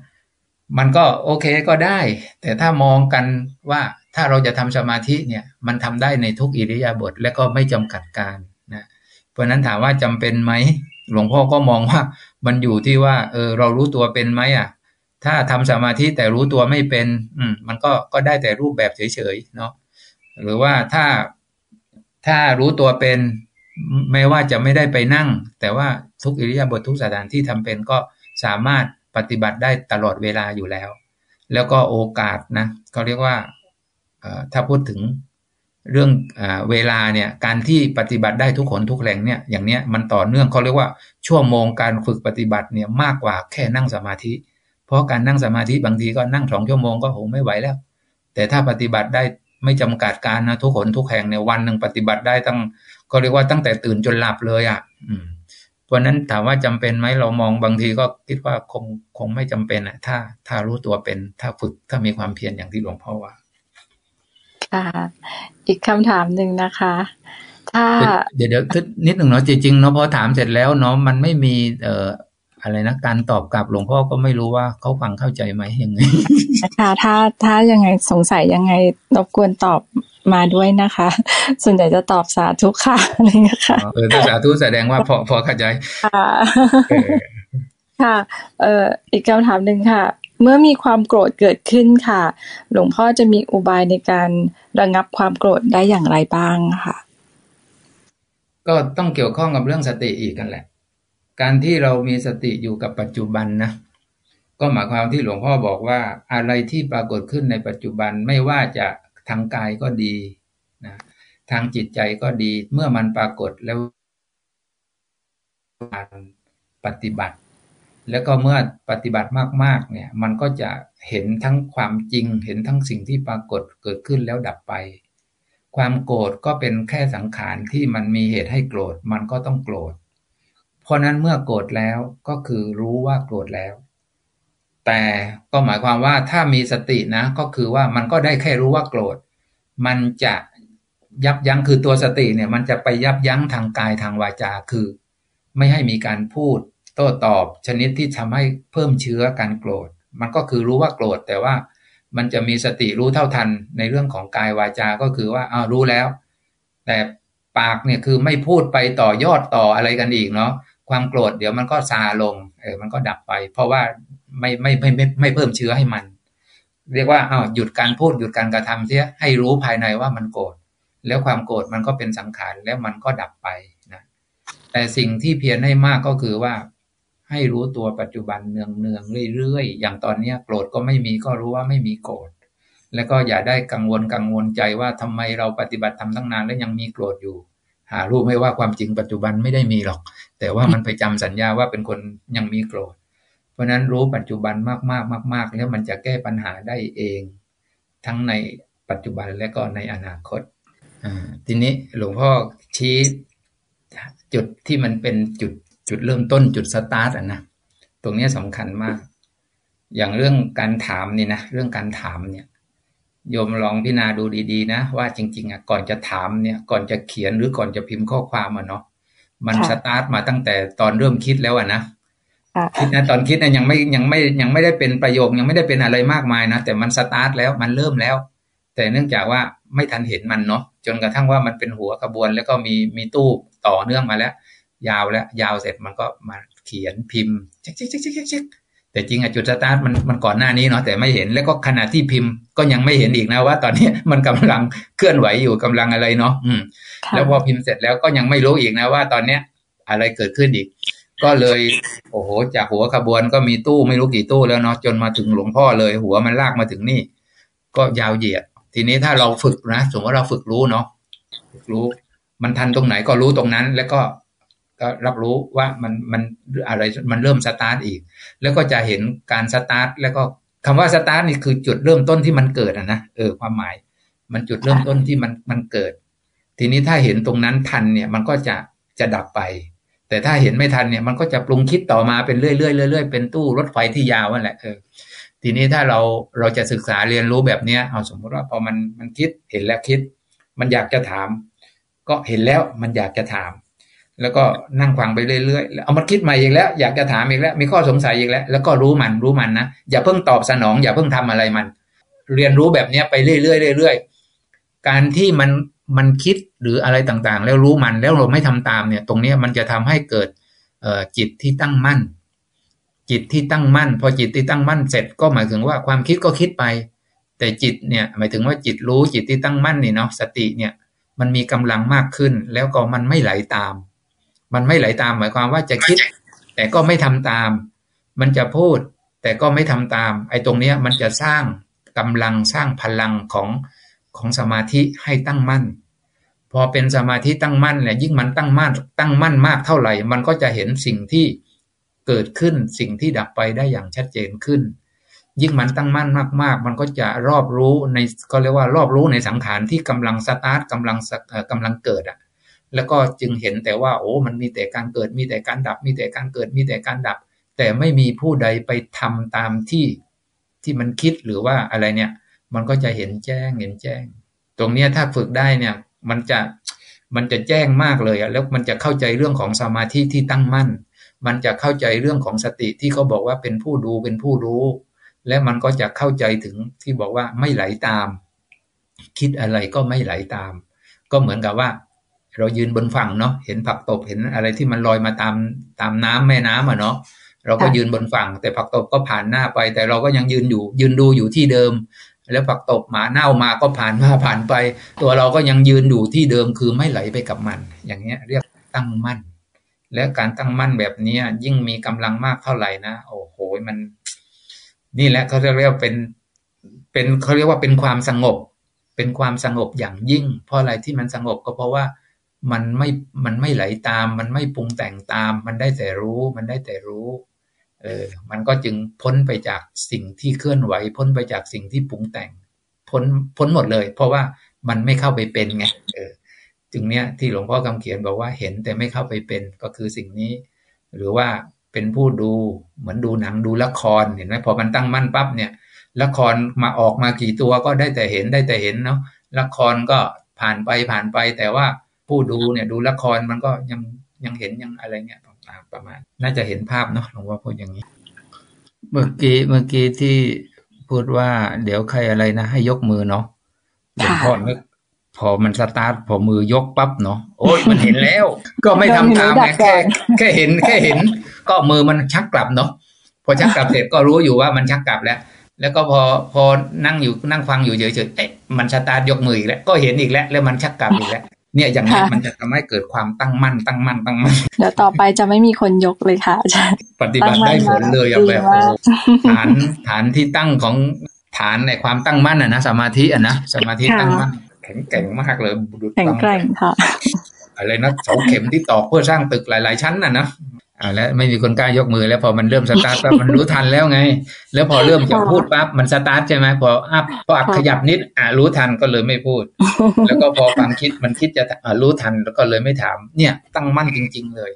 มันก็โอเคก็ได้ แต่ถ้ามองกันว่าถ้าเราจะทำสมาธิเนี่ยมันทำได้ในทุกอิริยาบถและก็ไม่จำกัดการนะเพราะนั้นถามว่าจำเป็นไหมหลวงพ่อก็มองว่ามันอยู่ที่ว่าเออเรารู้ตัวเป็นไหมอะ ถ้าทำสมาธิแต่รู้ตัวไม่เป็น อืมมันก็ก็ได้แต่รูปแบบเฉยๆเนาะหรือว่าถ้าถ้ารู้ตัวเป็นแม้ว่าจะไม่ได้ไปนั่ง แต่ว่าทุกอิริยาบถททุกสถานที่ทำเป็นก็สามารถปฏิบัติได้ตลอดเวลาอยู่แล้ว แล้วก็โอกาสนะเขาเรียกว่าถ้าพูดถึงเรื่องอเวลาเนี่ยการที่ปฏิบัติได้ทุกคนทุกแหล่งเนี่ยอย่างเนี้ยมันต่อเนื่องเขาเรียกว่าชั่วโมงการฝึกปฏิบัติเนี่ยมากกว่าแค่นั่งสมาธิ เพราะการนั่งสมาธิบางทีก็นั่งสองชั่วโมงก็คงไม่ไหวแล้ว แต่ถ้าปฏิบัติได้ไม่จำกัดการนะทุกคนทุกแห่งในวันหนึ่งปฏิบัติได้ตั้ง ก็เรียกว่าตั้งแต่ตื่นจนหลับเลยอะอืมเพราะนั้นถามว่าจำเป็นไหมเรามองบางทีก็คิดว่าคงคงไม่จำเป็นอะถ้าถ้ารู้ตัวเป็นถ้าฝึกถ้ามีความเพียรอย่างที่หลวงพ่อว่าค่ะอีกคำถามหนึ่งนะคะ ถ้า เดี๋ยวเดี๋ยวนิดหนึ่งเนาะจริงๆเนาะพอถามเสร็จแล้วเนาะมันไม่มีเอ่อ อะไรนะการตอบกลับหลวงพ่อก็ไม่รู้ว่าเขาฟังเข้าใจไหมยังไงค่ะถ้าถ้ายังไงสงสัยยังไงรบกวนตอบมาด้วยนะคะ ส่วนใหญ่จะตอบสาธุค่ะอะไรเงี้ยค่ะเออสาธุแสดงว่าพอพอเข้าใจค่ะค่ะเอ่ออีกคำถามหนึ่งค่ะ เมื่อมีความโกรธเกิดขึ้นค่ะ หลวงพ่อจะมีอุบายในการระงับความโกรธได้อย่างไรบ้างค่ะ ก็ต้องเกี่ยวข้องกับเรื่องสติอีกกันแหละ การที่เรามีสติอยู่กับปัจจุบันนะก็หมายความที่หลวงพ่อบอกว่าอะไรที่ปรากฏขึ้นในปัจจุบันไม่ว่าจะทางกายก็ดีนะทางจิตใจก็ดีเมื่อมันปรากฏแล้วการปฏิบัติ แล้วก็เมื่อปฏิบัติมากๆเนี่ยมันก็จะเห็นทั้งความจริง เห็นทั้งสิ่งที่ปรากฏเกิดขึ้นแล้วดับไป ความโกรธก็เป็นแค่สังขารที่มันมีเหตุให้โกรธมันก็ต้องโกรธ เพราะนั้นเมื่อโกรธแล้วก็คือรู้ว่าโกรธแล้ว แต่ก็หมายความว่าถ้ามีสตินะ ก็คือว่ามันก็ได้แค่รู้ว่าโกรธ มันจะยับยั้งคือตัวสติเนี่ย มันจะไปยับยั้งทางกายทางวาจาคือ ไม่ให้มีการพูด โต้ตอบชนิดที่ทำให้เพิ่มเชื้อการโกรธ มันก็คือรู้ว่าโกรธแต่ว่ามันจะมีสติรู้เท่าทันในเรื่องของกายวาจา ก็คือว่าอ้าวรู้แล้ว แต่ปากเนี่ยคือไม่พูดไปต่อยอดต่ออะไรกันอีกเนาะ ความโกรธเดี๋ยวมันก็ซาลงเออมันก็ดับไป เพราะว่าไม่ไม่ไม่ไม่ไม่เพิ่มเชื้อให้มัน เรียกว่าอ้าวหยุดการพูดหยุดการกระทำเสียให้รู้ภายในว่ามันโกรธแล้วความโกรธมันก็เป็นสังขารแล้วมันก็ดับไปนะแต่สิ่งที่เพียรให้มากก็คือว่า ให้รู้ตัวปัจจุบันเนืองเนืองเรื่อยๆอย่างตอนเนี้ยโกรธก็ไม่มีก็รู้ว่าไม่มีโกรธแล้วก็อย่าได้กังวลกังวลใจว่าทำไมเราปฏิบัติทำตั้งนานแล้วยังมีโกรธอยู่ หารู้ไม่ว่าความจริงปัจจุบันไม่ได้มีหรอก แต่ว่ามันไปจำสัญญาว่าเป็นคนยังมีโกรธราะนั้นรู้ปัจจุบันมากมากมากมากแล้วมันจะแก้ปัญหาได้เอง ทั้งในปัจจุบันและก็ในอนาคตทีนี้หลวงพ่อชี้จุดที่มันเป็นจุดจุดเริ่มต้นจุดสตาร์ทอะนะตรงนี้สำคัญมาก อย่างเรื่องการถามนี่นะเรื่องการถามเนี่ยโยมลองพิจารณาดูดี ๆ นะ ว่าจริง ๆอะก่อนจะถามเนี่ย ก่อนจะเขียนหรือก่อนจะพิมพ์ข้อความอะเนาะ มันสตาร์ทมาตั้งแต่ตอนเริ่มคิดแล้วอะนะคิดนะตอนคิดนะยังไม่ยังไม่ยังไม่ได้เป็นประโยคยังไม่ได้เป็นอะไรมากมายนะแต่มันสตาร์ทแล้วมันเริ่มแล้ว แต่เนื่องจากว่าไม่ทันเห็นมันเนาะจนกระทั่งว่ามันเป็นหัวกระบวน แล้วก็มีมีตู้ต่อเนื่องมาแล้ว ยาวแล้ว ยาวเสร็จมันก็มาเขียนพิมพ์เช็คเช็คเช็คเช็คเช็ค แต่จริงอะจุดสตาร์ทมันมันก่อนหน้านี้เนาะแต่ไม่เห็นแล้วก็ขณะที่พิมพ์ก็ยังไม่เห็นอีกนะว่า ตอนนี้มันกำลังเคลื่อนไหวอยู่กำลังอะไรเนาะอืม แล้วพอพิมพ์เสร็จแล้วก็ยังไม่รู้อีกนะว่าตอนเนี้ยอะไรเกิดขึ้นอีก ก็เลยโอ้โหจากหัวขบวนก็มีตู้ไม่รู้กี่ตู้แล้วเนาะจนมาถึงหลวงพ่อเลย หัวมันลากมาถึงนี่ ก็ยาวเหยียด ทีนี้ถ้าเราฝึกนะสมมติว่าเราฝึกรู้เนาะฝึกรู้ มันทันตรงไหนก็รู้ตรงนั้น แล้วก็ ก็รับรู้ว่ามันมันอะไรมันเริ่มสตาร์ทอีก แล้วก็จะเห็นการสตาร์ทแล้วก็คำว่าสตาร์ทนี่คือจุดเริ่มต้นที่มันเกิดอะนะ เออความหมาย มันจุดเริ่มต้นที่มันมันเกิด ทีนี้ถ้าเห็นตรงนั้นทันเนี่ยมันก็จะจะดับไป แต่ถ้าเห็นไม่ทันเนี่ยมันก็จะปรุงคิดต่อมาเป็นเรื่อยๆเรื่อยๆเป็นตู้รถไฟที่ยาวนั่นแหละเออทีนี้ถ้าเราเราจะศึกษาเรียนรู้แบบเนี้ยเอาสมมติว่าพอมันมันคิดเห็นแล้วคิด มันอยากจะถาม ก็เห็นแล้วมันอยากจะถาม แล้วก็นั่งฟังไปเรื่อยๆเอามันคิดใหม่อีกแล้ว อยากจะถามอีกแล้ว มีข้อสงสัยอีกแล้ว แล้วก็รู้มันรู้มันนะ อย่าเพิ่งตอบสนอง อย่าเพิ่งทำอะไรมัน เรียนรู้แบบเนี้ยไปเรื่อยๆเรื่อยๆ การที่มันมันคิดหรืออะไรต่างๆ แล้วรู้มันแล้วเราไม่ทำตามเนี่ย ตรงเนี้ยมันจะทำให้เกิดจิตที่ตั้งมั่น จิตที่ตั้งมั่น พอจิตที่ตั้งมั่นเสร็จก็หมายถึงว่าความคิดก็คิดไป แต่จิตเนี่ยหมายถึงว่าจิตรู้จิตที่ตั้งมั่นนี่เนาะสติเนี่ยมันมีกำลังมากขึ้นแล้วก็มันไม่ไหลตาม มันไม่ไหลตามหมายความว่าจะคิด แต่ก็ไม่ทำตาม มันจะพูด แต่ก็ไม่ทำตาม ไอ้ตรงเนี้ยมันจะสร้างกำลังสร้างพลังของของสมาธิให้ตั้งมั่น พอเป็นสมาธิตั้งมั่นเนี่ยยิ่งมันตั้งมั่น ตั้งมั่นมากเท่าไหร่ มันก็จะเห็นสิ่งที่เกิดขึ้นสิ่งที่ดับไปได้อย่างชัดเจนขึ้น ยิ่งมันตั้งมั่นมาก ๆ มันก็จะรอบรู้ในก็เรียกว่ารอบรู้ในสังขารที่กำลังสตาร์ทกำลังกำลังเกิดอะ แล้วก็จึงเห็นแต่ว่า โอ้มันมีแต่การเกิดมีแต่การดับ มีแต่การเกิดมีแต่การดับ แต่ไม่มีผู้ใดไปทำตามที่ที่มันคิดหรือว่าอะไรเนี่ย มันก็จะเห็นแจ้งเห็นแจ้ง ตรงเนี้ยถ้าฝึกได้เนี่ย มันจะมันจะแจ้งมากเลยอะแล้วมันจะเข้าใจเรื่องของสมาธิที่ตั้งมั่น มันจะเข้าใจเรื่องของสติที่เขาบอกว่าเป็นผู้ดูเป็นผู้รู้ และมันก็จะเข้าใจถึงที่บอกว่าไม่ไหลตาม คิดอะไรก็ไม่ไหลตาม ก็เหมือนกับว่า เรายืนบนฝั่งเนาะเห็นผักตบเห็นอะไรที่มันลอยมาตามตามน้ำแม่น้ำอะเนาะเราก็ยืนบนฝั่ง แต่ผักตบก็ผ่านหน้าไป แต่เราก็ยังยืนอยู่ ยืนดูอยู่ที่เดิม แล้วผักตบหมาเน่ามาก็ผ่านมาผ่านไป ตัวเราก็ยังยืนอยู่ที่เดิมคือไม่ไหลไปกับมัน อย่างเงี้ยเรียกตั้งมั่น และการตั้งมั่นแบบนี้ยิ่งมีกำลังมากเท่าไหร่นะโอ้โหมัน นี่แหละเขาเรียกว่าเป็นเป็นเขาเรียกว่าเป็นความสงบ เป็นความสงบอย่างยิ่ง เพราะอะไรที่มันสงบก็เพราะว่า มันไม่มันไม่ไหลตาม มันไม่ปรุงแต่งตาม มันได้แต่รู้ มันได้แต่รู้เออมันก็จึงพ้นไปจากสิ่งที่เคลื่อนไหว พ้นไปจากสิ่งที่ปรุงแต่ง พ้นพ้นหมดเลย เพราะว่ามันไม่เข้าไปเป็นไงเออจึงเนี้ยที่หลวงพ่อคำเขียนบอกว่าเห็นแต่ไม่เข้าไปเป็นก็คือสิ่งนี้ หรือว่าเป็นผู้ดูเหมือนดูหนังดูละครเห็นไหมพอมันตั้งมั่นปั๊บเนี่ยละครมาออกมากี่ตัวก็ได้แต่เห็นได้แต่เห็นเนาะละครก็ผ่านไปผ่านไปแต่ว่า ผู้ดูเนี่ยดูละครมันก็ยังยังเห็นยังอะไรเงี้ยประมาณ น่าจะเห็นภาพเนาะหลวงพ่อพูดอย่างนี้ เมื่อกี้เมื่อกี้ที่พูดว่า เดี๋ยวใครอะไรนะ ให้ยกมือเนาะหลวงพ่อนึกพอมันสตาร์ทพอมือยกปั๊บเนาะโอ้ยมันเห็นแล้ว ก็ไม่ทำตามแค่แค่เห็นแค่เห็น ก็มือมันชักกลับเนาะพอชักกลับเสร็จก็รู้อยู่ว่ามันชักกลับแล้ว แล้วก็พอพอนั่งอยู่นั่งฟังอยู่เฉยๆเอ๊ะมันสตาร์ทยกมืออีกแล้วก็เห็นอีกแล้ว แล้วมันชักกลับอีกแล้ว เนี่ยอย่างนี้มันจะทำให้เกิดความตั้งมั่นตั้งมั่นตั้งมั่นเดี๋ยวต่อไปจะไม่มีคนยกเลยค่ะอาจารย์ปฏิบัติได้ผลเลยอย่างแบบโอ้ฐานฐานที่ตั้งของฐานในความตั้งมั่นอะนะสมาธิอะนะสมาธิตั้งมั่นแข็งแกร่งมากเลยแข็งแกร่งค่ะอะไรนะเสาเข็มที่ตอกเพื่อสร้างตึกหลาย ๆ ชั้นน่ะนะ อ่าแล้วไม่มีคนกล้ายกมือแล้วพอมันเริ่มสตาร์ทปั๊บมันรู้ทันแล้วไง แล้วพอเริ่มจะพูดปั๊บมันสตาร์ทใช่ไหมพออัพพออัดขยับนิดอ่ารู้ทันก็เลยไม่พูด แล้วก็พอความคิดมันคิดจะอ่ารู้ทันแล้วก็เลยไม่ถาม เนี่ยตั้งมั่นจริง ๆ เลย